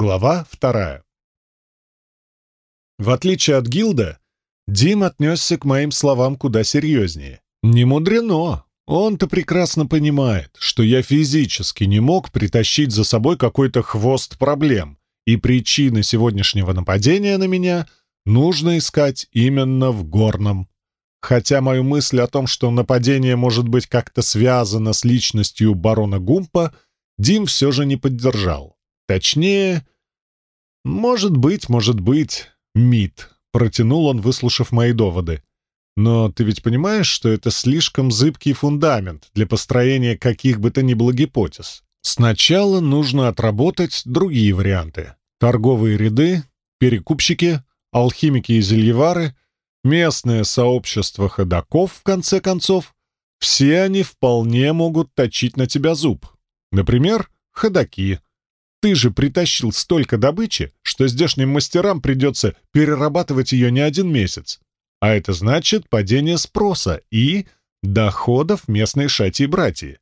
Глава вторая. В отличие от Гилда, Дим отнесся к моим словам куда серьезнее. Не мудрено. Он-то прекрасно понимает, что я физически не мог притащить за собой какой-то хвост проблем, и причины сегодняшнего нападения на меня нужно искать именно в горном. Хотя мою мысль о том, что нападение может быть как-то связано с личностью барона Гумпа, Дим все же не поддержал. Точнее, может быть, может быть, МИД, протянул он, выслушав мои доводы. Но ты ведь понимаешь, что это слишком зыбкий фундамент для построения каких бы то ни было гипотез. Сначала нужно отработать другие варианты. Торговые ряды, перекупщики, алхимики и зельевары, местное сообщество ходаков, в конце концов. Все они вполне могут точить на тебя зуб. Например, ходаки — ты же притащил столько добычи, что здешним мастерам придется перерабатывать ее не один месяц. А это значит падение спроса и доходов местной шати братьи.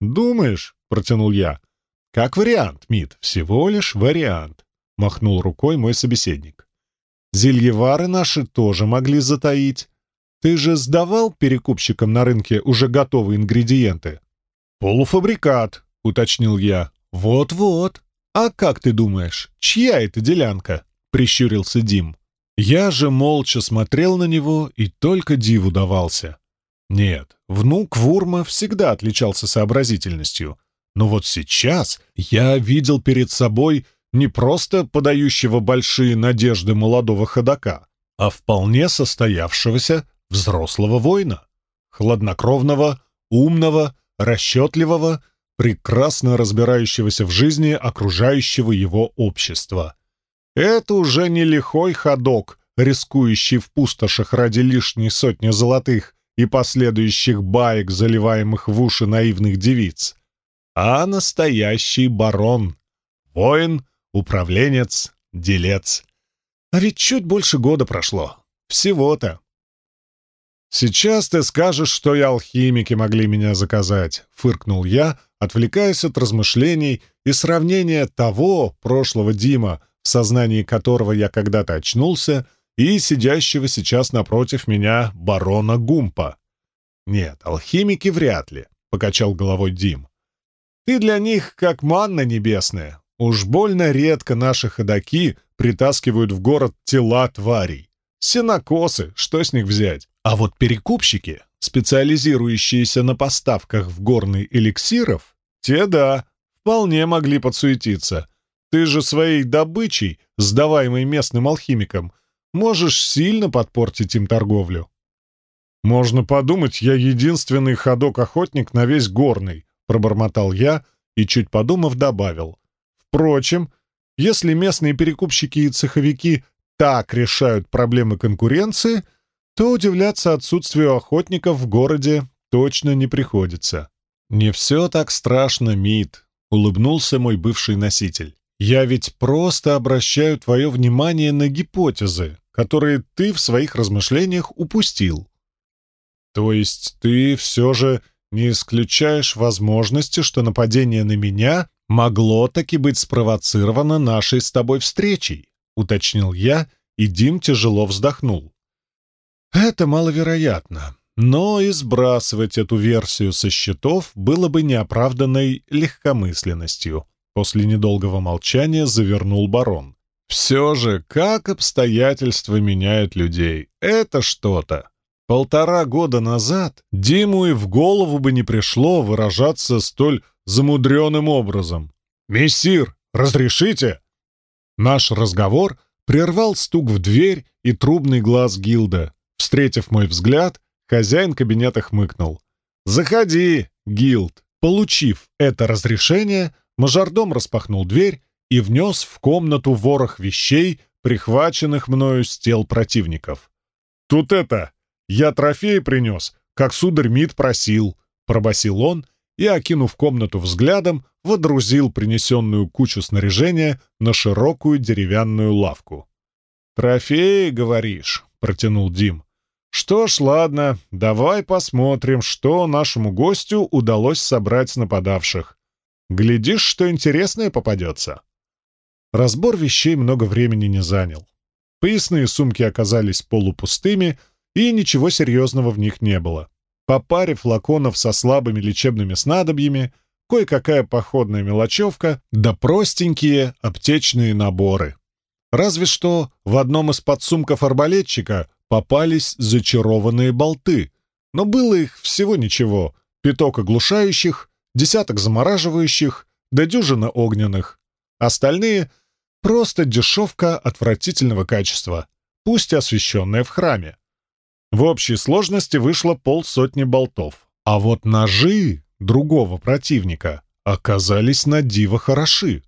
«Думаешь?» — протянул я. «Как вариант, Мид, всего лишь вариант», — махнул рукой мой собеседник. «Зельевары наши тоже могли затаить. Ты же сдавал перекупщикам на рынке уже готовые ингредиенты?» «Полуфабрикат», — уточнил я. «Вот-вот», «А как ты думаешь, чья это делянка?» — прищурился Дим. Я же молча смотрел на него и только диву давался. Нет, внук Вурма всегда отличался сообразительностью. Но вот сейчас я видел перед собой не просто подающего большие надежды молодого ходока, а вполне состоявшегося взрослого воина. Хладнокровного, умного, расчетливого — прекрасно разбирающегося в жизни окружающего его общества. Это уже не лихой ходок, рискующий в пустошах ради лишней сотни золотых и последующих баек, заливаемых в уши наивных девиц, а настоящий барон, воин, управленец, делец. А ведь чуть больше года прошло. Всего-то. «Сейчас ты скажешь, что и алхимики могли меня заказать», — фыркнул я, отвлекаясь от размышлений и сравнения того прошлого Дима, в сознании которого я когда-то очнулся, и сидящего сейчас напротив меня барона Гумпа. «Нет, алхимики вряд ли», — покачал головой Дим. «Ты для них как манна небесная. Уж больно редко наши ходаки притаскивают в город тела тварей. Сенокосы, что с них взять? А вот перекупщики, специализирующиеся на поставках в горный эликсиров, те, да, вполне могли подсуетиться. Ты же своей добычей, сдаваемой местным алхимикам, можешь сильно подпортить им торговлю. «Можно подумать, я единственный ходок-охотник на весь горный», — пробормотал я и, чуть подумав, добавил. «Впрочем, если местные перекупщики и цеховики так решают проблемы конкуренции, то удивляться отсутствию охотников в городе точно не приходится. «Не все так страшно, Мид», — улыбнулся мой бывший носитель. «Я ведь просто обращаю твое внимание на гипотезы, которые ты в своих размышлениях упустил. То есть ты все же не исключаешь возможности, что нападение на меня могло таки быть спровоцировано нашей с тобой встречей», — уточнил я, и Дим тяжело вздохнул. Это маловероятно, но и сбрасывать эту версию со счетов было бы неоправданной легкомысленностью. После недолгого молчания завернул барон. Все же, как обстоятельства меняют людей, это что-то. Полтора года назад Диму и в голову бы не пришло выражаться столь замудренным образом. «Мессир, разрешите?» Наш разговор прервал стук в дверь и трубный глаз Гилда. Встретив мой взгляд, хозяин кабинета хмыкнул. «Заходи, Гилд!» Получив это разрешение, мажордом распахнул дверь и внес в комнату ворох вещей, прихваченных мною с тел противников. «Тут это! Я трофеи принес, как сударь Мид просил!» — пробасил он и, окинув комнату взглядом, водрузил принесенную кучу снаряжения на широкую деревянную лавку. «Трофеи, говоришь?» — протянул Дим. Что ж, ладно, давай посмотрим, что нашему гостю удалось собрать нападавших. Глядишь, что интересное попадется. Разбор вещей много времени не занял. Поясные сумки оказались полупустыми, и ничего серьезного в них не было. По паре флаконов со слабыми лечебными снадобьями, кое-какая походная мелочевка, да простенькие аптечные наборы. Разве что в одном из подсумков арбалетчика попались зачарованные болты, но было их всего ничего, пяток оглушающих, десяток замораживающих, да дюжина огненных. Остальные — просто дешевка отвратительного качества, пусть освещенная в храме. В общей сложности вышло полсотни болтов. А вот ножи другого противника оказались на диво хороши.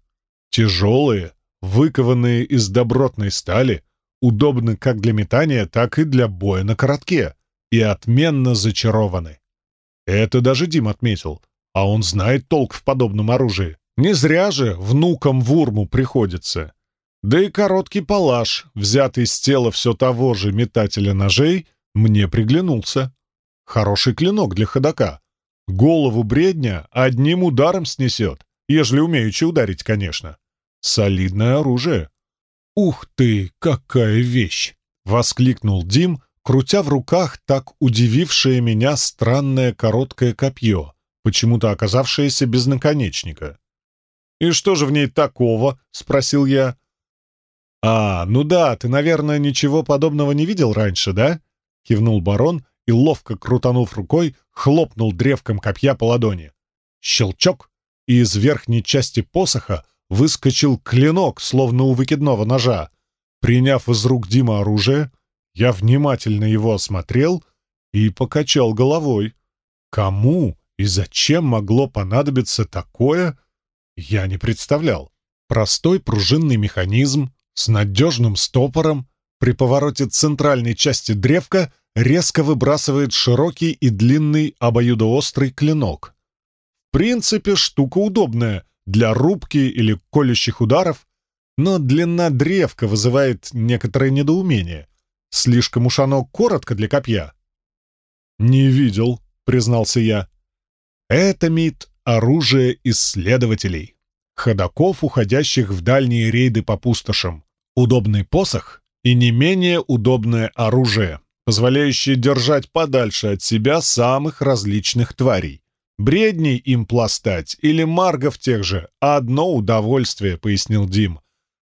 Тяжелые, выкованные из добротной стали, удобны как для метания, так и для боя на коротке, и отменно зачарованы. Это даже Дим отметил, а он знает толк в подобном оружии. Не зря же внукам Вурму приходится. Да и короткий палаш, взятый с тела все того же метателя ножей, мне приглянулся. Хороший клинок для ходока. Голову бредня одним ударом снесет, ежели умеючи ударить, конечно. Солидное оружие. «Ух ты, какая вещь!» — воскликнул Дим, крутя в руках так удивившее меня странное короткое копье, почему-то оказавшееся без наконечника. «И что же в ней такого?» — спросил я. «А, ну да, ты, наверное, ничего подобного не видел раньше, да?» — кивнул барон и, ловко крутанув рукой, хлопнул древком копья по ладони. Щелчок, и из верхней части посоха выскочил клинок, словно у выкидного ножа. Приняв из рук Дима оружие, я внимательно его осмотрел и покачал головой. Кому и зачем могло понадобиться такое, я не представлял. Простой пружинный механизм с надежным стопором при повороте центральной части древка резко выбрасывает широкий и длинный обоюдоострый клинок. В принципе, штука удобная для рубки или колющих ударов, но длина древка вызывает некоторое недоумение. Слишком уж оно коротко для копья. «Не видел», — признался я. «Это мид оружие исследователей, ходаков, уходящих в дальние рейды по пустошам. Удобный посох и не менее удобное оружие, позволяющее держать подальше от себя самых различных тварей. Бредней им пластать или маргов тех же — одно удовольствие, — пояснил Дим.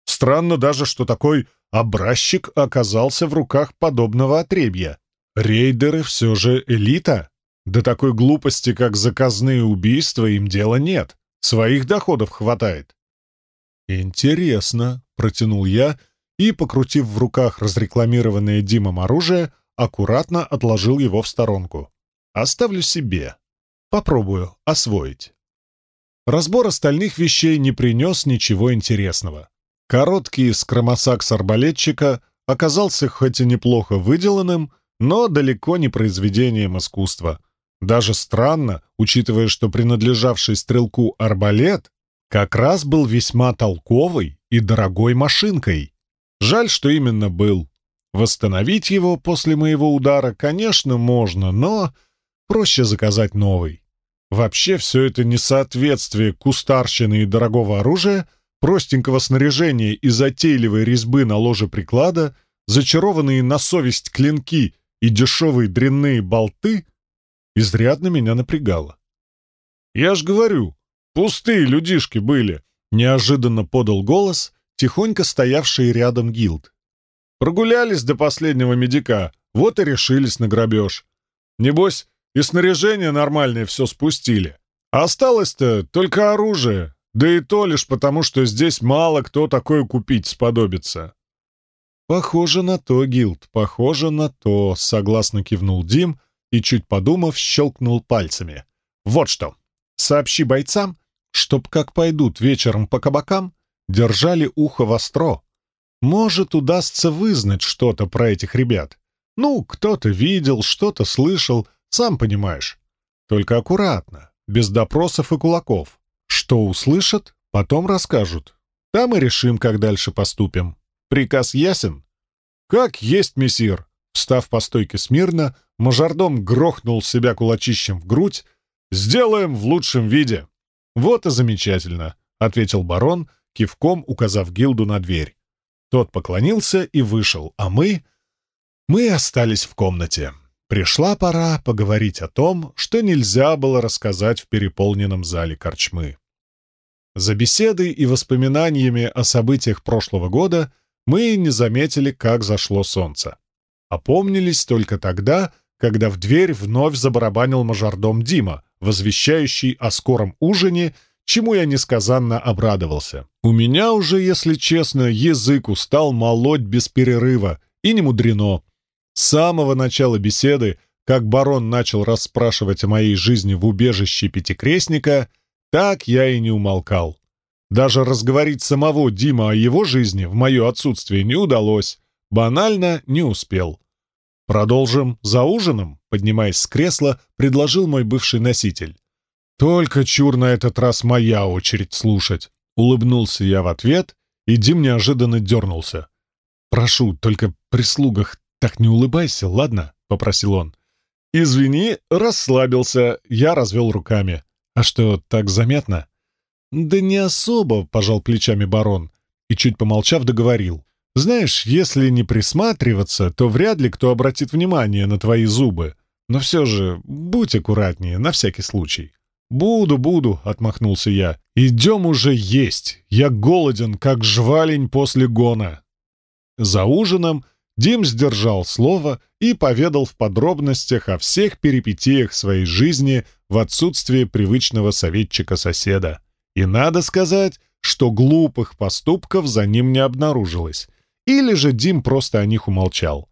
Странно даже, что такой образчик оказался в руках подобного отребья. Рейдеры все же элита. До такой глупости, как заказные убийства, им дела нет. Своих доходов хватает. «Интересно», — протянул я, и, покрутив в руках разрекламированное Димом оружие, аккуратно отложил его в сторонку. «Оставлю себе. Попробую освоить». Разбор остальных вещей не принес ничего интересного. Короткий скромосакс арбалетчика оказался хоть и неплохо выделанным, но далеко не произведением искусства. Даже странно, учитывая, что принадлежавший стрелку арбалет как раз был весьма толковой и дорогой машинкой. Жаль, что именно был. Восстановить его после моего удара, конечно, можно, но проще заказать новый. Вообще все это несоответствие кустарщины и дорогого оружия — простенького снаряжения и затейливой резьбы на ложе приклада, зачарованные на совесть клинки и дешевые дрянные болты изрядно меня напрягало. «Я ж говорю, пустые людишки были!» — неожиданно подал голос, тихонько стоявший рядом гилд. «Прогулялись до последнего медика, вот и решились на грабеж. Небось, и снаряжение нормальное все спустили. осталось-то только оружие, да и то лишь потому, что здесь мало кто такое купить сподобится. «Похоже на то, Гилд, похоже на то», — согласно кивнул Дим и, чуть подумав, щелкнул пальцами. «Вот что. Сообщи бойцам, чтоб как пойдут вечером по кабакам, держали ухо востро. Может, удастся вызнать что-то про этих ребят. Ну, кто-то видел, что-то слышал, сам понимаешь. Только аккуратно, без допросов и кулаков. Что услышат, потом расскажут. Там и решим, как дальше поступим. Приказ ясен? Как есть, мессир. Встав по стойке смирно, мажордом грохнул себя кулачищем в грудь. «Сделаем в лучшем виде!» «Вот и замечательно», — ответил барон, кивком указав Гилду на дверь. Тот поклонился и вышел, а мы... Мы остались в комнате. Пришла пора поговорить о том, что нельзя было рассказать в переполненном зале корчмы. За беседой и воспоминаниями о событиях прошлого года мы не заметили, как зашло солнце. Опомнились только тогда, когда в дверь вновь забарабанил мажордом Дима, возвещающий о скором ужине, чему я несказанно обрадовался. У меня уже, если честно, язык устал молоть без перерыва, и не мудрено. С самого начала беседы, как барон начал расспрашивать о моей жизни в убежище Пятикрестника, так я и не умолкал. Даже разговорить самого Дима о его жизни в мое отсутствие не удалось, банально не успел. «Продолжим за ужином?» — поднимаясь с кресла, предложил мой бывший носитель. «Только чур на этот раз моя очередь слушать!» Улыбнулся я в ответ, и Дим неожиданно дернулся. «Прошу, только при слугах так не улыбайся, ладно?» — попросил он. «Извини, расслабился», — я развел руками. «А что, так заметно?» «Да не особо», — пожал плечами барон, и, чуть помолчав, договорил. Знаешь, если не присматриваться, то вряд ли кто обратит внимание на твои зубы. Но все же, будь аккуратнее, на всякий случай. «Буду, буду», — отмахнулся я. «Идем уже есть. Я голоден, как жвалень после гона». За ужином Дим сдержал слово и поведал в подробностях о всех перипетиях своей жизни в отсутствие привычного советчика-соседа. И надо сказать, что глупых поступков за ним не обнаружилось. Или же Дим просто о них умолчал.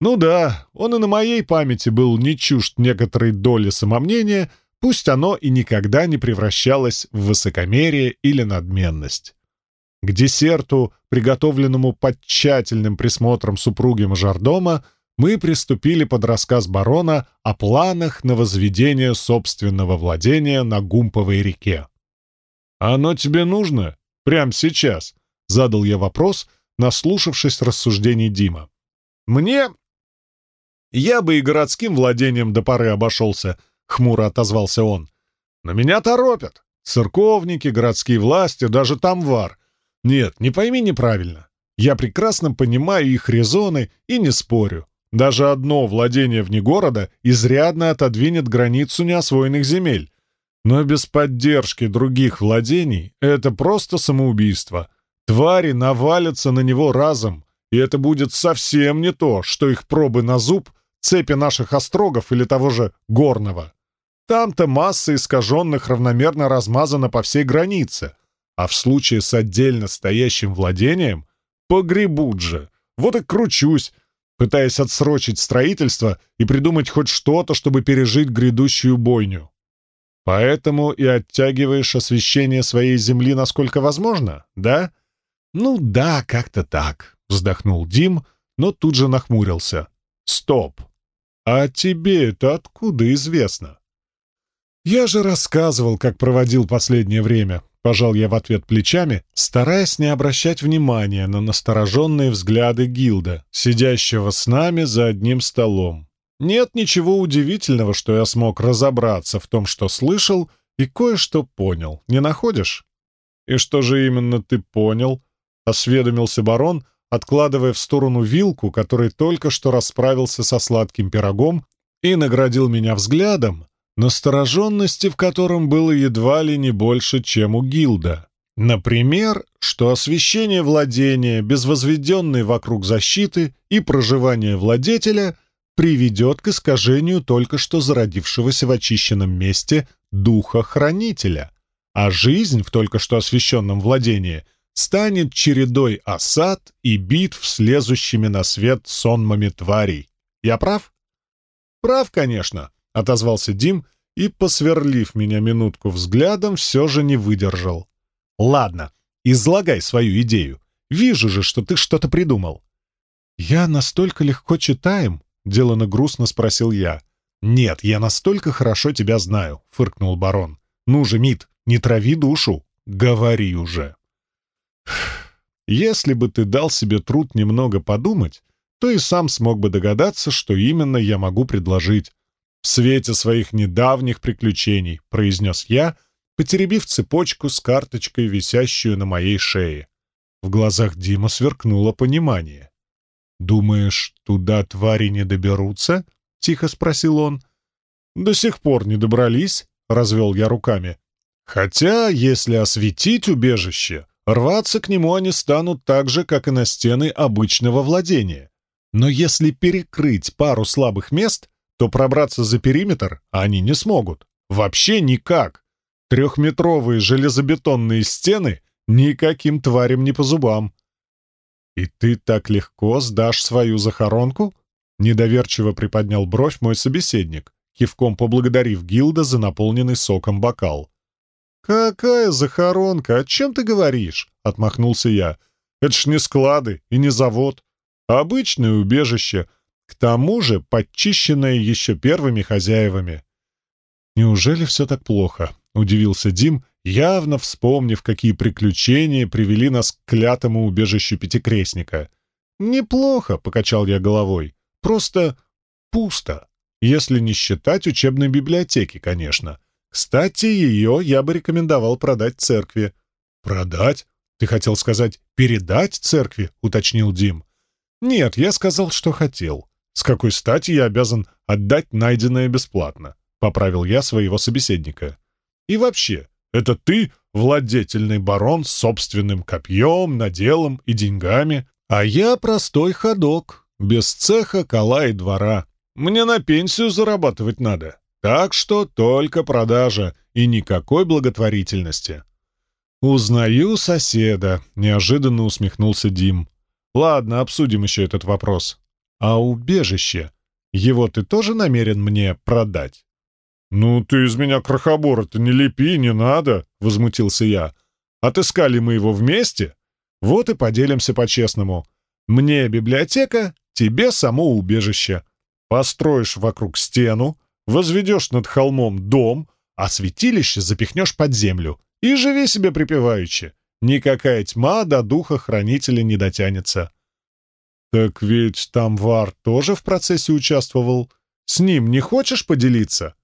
Ну да, он и на моей памяти был не чужд некоторой доли самомнения, пусть оно и никогда не превращалось в высокомерие или надменность. К десерту, приготовленному под тщательным присмотром супруги мажордома, мы приступили под рассказ барона о планах на возведение собственного владения на Гумповой реке. «Оно тебе нужно? Прямо сейчас?» — задал я вопрос — наслушавшись рассуждений Дима. «Мне...» «Я бы и городским владением до поры обошелся», — хмуро отозвался он. «Но меня торопят. Церковники, городские власти, даже тамвар. Нет, не пойми неправильно. Я прекрасно понимаю их резоны и не спорю. Даже одно владение вне города изрядно отодвинет границу неосвоенных земель. Но без поддержки других владений это просто самоубийство. Твари навалятся на него разом, и это будет совсем не то, что их пробы на зуб, цепи наших острогов или того же горного. Там-то масса искаженных равномерно размазана по всей границе, а в случае с отдельно стоящим владением погребут же. Вот и кручусь, пытаясь отсрочить строительство и придумать хоть что-то, чтобы пережить грядущую бойню. Поэтому и оттягиваешь освещение своей земли насколько возможно, да? «Ну да, как-то так», — вздохнул Дим, но тут же нахмурился. «Стоп! А тебе это откуда известно?» «Я же рассказывал, как проводил последнее время», — пожал я в ответ плечами, стараясь не обращать внимания на настороженные взгляды Гилда, сидящего с нами за одним столом. Нет ничего удивительного, что я смог разобраться в том, что слышал, и кое-что понял. Не находишь? «И что же именно ты понял?» — осведомился барон, откладывая в сторону вилку, который только что расправился со сладким пирогом и наградил меня взглядом, настороженности в котором было едва ли не больше, чем у Гилда. Например, что освещение владения без возведенной вокруг защиты и проживание владетеля приведет к искажению только что зародившегося в очищенном месте духа хранителя, а жизнь в только что освещенном владении — станет чередой осад и битв с лезущими на свет сонмами тварей. Я прав? Прав, конечно, — отозвался Дим и, посверлив меня минутку взглядом, все же не выдержал. Ладно, излагай свою идею. Вижу же, что ты что-то придумал. Я настолько легко читаем, — делано грустно спросил я. «Нет, я настолько хорошо тебя знаю», — фыркнул барон. «Ну же, Мит, не трави душу, говори уже». Если бы ты дал себе труд немного подумать, то и сам смог бы догадаться, что именно я могу предложить. В свете своих недавних приключений, произнес я, потеребив цепочку с карточкой, висящую на моей шее. В глазах Дима сверкнуло понимание. «Думаешь, туда твари не доберутся?» — тихо спросил он. «До сих пор не добрались», — развел я руками. «Хотя, если осветить убежище, рваться к нему они станут так же, как и на стены обычного владения. Но если перекрыть пару слабых мест, то пробраться за периметр они не смогут. Вообще никак. Трехметровые железобетонные стены никаким тварям не по зубам. «И ты так легко сдашь свою захоронку?» Недоверчиво приподнял бровь мой собеседник, кивком поблагодарив Гилда за наполненный соком бокал. «Какая захоронка? О чем ты говоришь?» — отмахнулся я. «Это ж не склады и не завод. Обычное убежище, к тому же подчищенное еще первыми хозяевами». «Неужели все так плохо?» — удивился Дим, явно вспомнив, какие приключения привели нас к клятому убежищу Пятикрестника. «Неплохо», — покачал я головой. «Просто пусто, если не считать учебной библиотеки, конечно. Кстати, ее я бы рекомендовал продать церкви». «Продать? Ты хотел сказать «передать церкви», — уточнил Дим. «Нет, я сказал, что хотел. С какой стати я обязан отдать найденное бесплатно?» — поправил я своего собеседника. «И вообще, это ты владетельный барон с собственным копьем, наделом и деньгами, а я простой ходок, без цеха, кола и двора. Мне на пенсию зарабатывать надо, так что только продажа и никакой благотворительности». «Узнаю соседа», — неожиданно усмехнулся Дим. «Ладно, обсудим еще этот вопрос. А убежище? Его ты тоже намерен мне продать?» «Ну, ты из меня крохобора-то не лепи, не надо!» — возмутился я. «Отыскали мы его вместе? Вот и поделимся по-честному. Мне библиотека, тебе само убежище. Построишь вокруг стену, возведешь над холмом дом, а святилище запихнешь под землю. И живи себе припеваючи. Никакая тьма до духа хранителя не дотянется». «Так ведь там Вар тоже в процессе участвовал. С ним не хочешь поделиться?»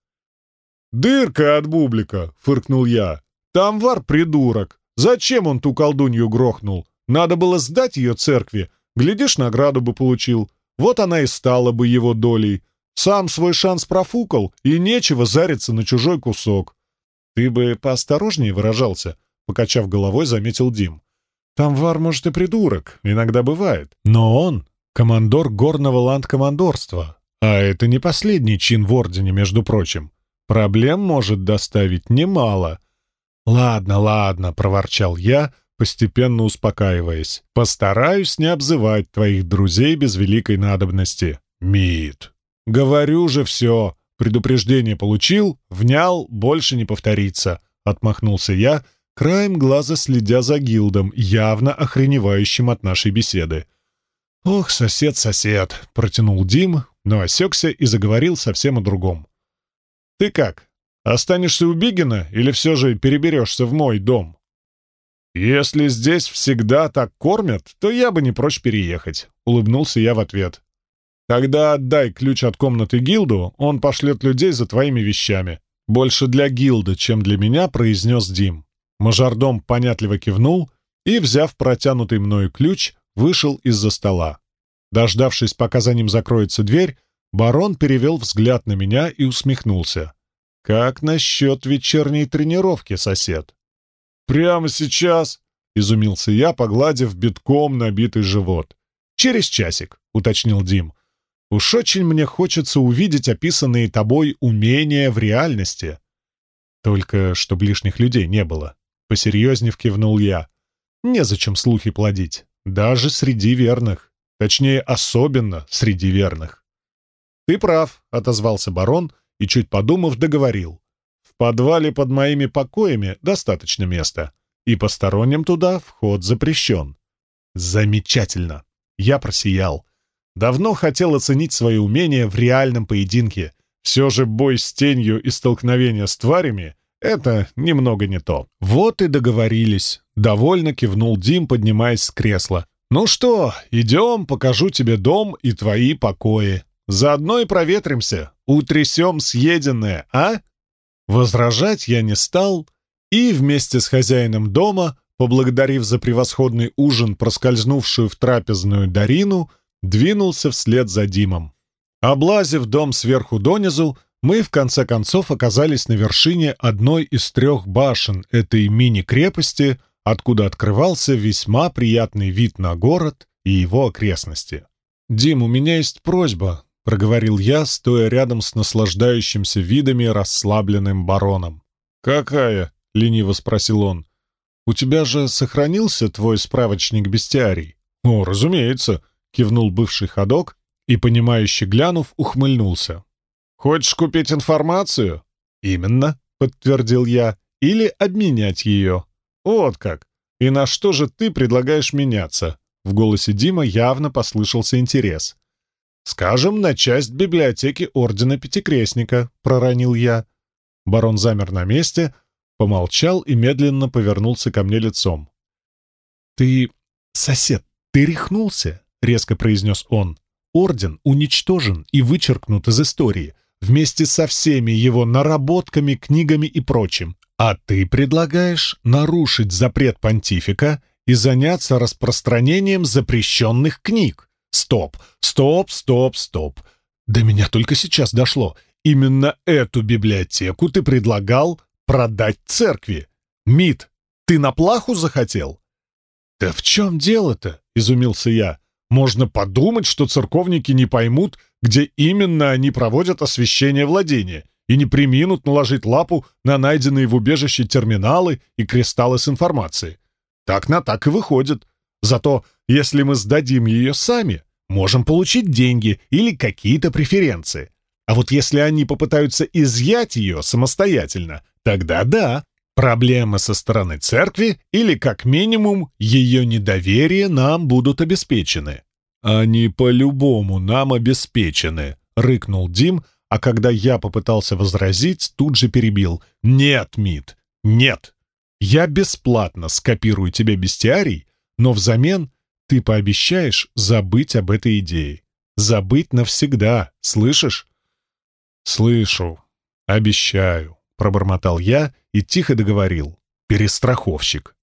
«Дырка от бублика!» — фыркнул я. «Там вар придурок! Зачем он ту колдунью грохнул? Надо было сдать ее церкви. Глядишь, награду бы получил. Вот она и стала бы его долей. Сам свой шанс профукал, и нечего зариться на чужой кусок». «Ты бы поосторожнее выражался», — покачав головой, заметил Дим. «Там вар, может, и придурок, иногда бывает. Но он — командор горного ландкомандорства, а это не последний чин в Ордене, между прочим. Проблем может доставить немало. «Ладно, ладно», — проворчал я, постепенно успокаиваясь. «Постараюсь не обзывать твоих друзей без великой надобности. Мид. Говорю же все. Предупреждение получил, внял, больше не повторится», — отмахнулся я, краем глаза следя за гилдом, явно охреневающим от нашей беседы. «Ох, сосед, сосед», — протянул Дим, но осекся и заговорил совсем о другом. Ты как? Останешься у Бигина или все же переберешься в мой дом? Если здесь всегда так кормят, то я бы не прочь переехать, улыбнулся я в ответ. Тогда отдай ключ от комнаты Гилду, он пошлет людей за твоими вещами. Больше для Гилда, чем для меня, произнес Дим. Мажордом понятливо кивнул и, взяв протянутый мною ключ, вышел из-за стола. Дождавшись, пока за ним закроется дверь, Барон перевел взгляд на меня и усмехнулся. «Как насчет вечерней тренировки, сосед?» «Прямо сейчас?» — изумился я, погладив битком набитый живот. «Через часик», — уточнил Дим. «Уж очень мне хочется увидеть описанные тобой умения в реальности». «Только чтоб лишних людей не было», — посерьезнее кивнул я. «Незачем слухи плодить, даже среди верных. Точнее, особенно среди верных». «Ты прав», — отозвался барон и, чуть подумав, договорил. «В подвале под моими покоями достаточно места, и посторонним туда вход запрещен». «Замечательно!» Я просиял. Давно хотел оценить свои умения в реальном поединке. Все же бой с тенью и столкновение с тварями — это немного не то. Вот и договорились. Довольно кивнул Дим, поднимаясь с кресла. «Ну что, идем, покажу тебе дом и твои покои». Заодно и проветримся, утрясем съеденное, а?» Возражать я не стал и вместе с хозяином дома, поблагодарив за превосходный ужин проскользнувшую в трапезную Дарину, двинулся вслед за Димом. Облазив дом сверху донизу, мы в конце концов оказались на вершине одной из трех башен этой мини-крепости, откуда открывался весьма приятный вид на город и его окрестности. «Дим, у меня есть просьба», — проговорил я, стоя рядом с наслаждающимся видами расслабленным бароном. «Какая?» — лениво спросил он. «У тебя же сохранился твой справочник бестиарий?» «О, разумеется», — кивнул бывший ходок и, понимающе глянув, ухмыльнулся. «Хочешь купить информацию?» «Именно», — подтвердил я, — «или обменять ее». «Вот как! И на что же ты предлагаешь меняться?» В голосе Дима явно послышался интерес. «Скажем, на часть библиотеки Ордена Пятикрестника», — проронил я. Барон замер на месте, помолчал и медленно повернулся ко мне лицом. «Ты, сосед, ты рехнулся?» — резко произнес он. «Орден уничтожен и вычеркнут из истории вместе со всеми его наработками, книгами и прочим. А ты предлагаешь нарушить запрет понтифика и заняться распространением запрещенных книг. Стоп, стоп, стоп, стоп. До меня только сейчас дошло. Именно эту библиотеку ты предлагал продать церкви. Мит, ты на плаху захотел? Да в чем дело-то? Изумился я. Можно подумать, что церковники не поймут, где именно они проводят освящение владения, и не приминут наложить лапу на найденные в убежище терминалы и кристаллы с информацией. Так на так и выходит. Зато, если мы сдадим ее сами, можем получить деньги или какие-то преференции. А вот если они попытаются изъять ее самостоятельно, тогда да, проблемы со стороны церкви или, как минимум, ее недоверие нам будут обеспечены. «Они по-любому нам обеспечены», — рыкнул Дим, а когда я попытался возразить, тут же перебил. «Нет, Мит, нет. Я бесплатно скопирую тебе бестиарий, но взамен ты пообещаешь забыть об этой идее. Забыть навсегда, слышишь?» «Слышу. Обещаю», — пробормотал я и тихо договорил. «Перестраховщик».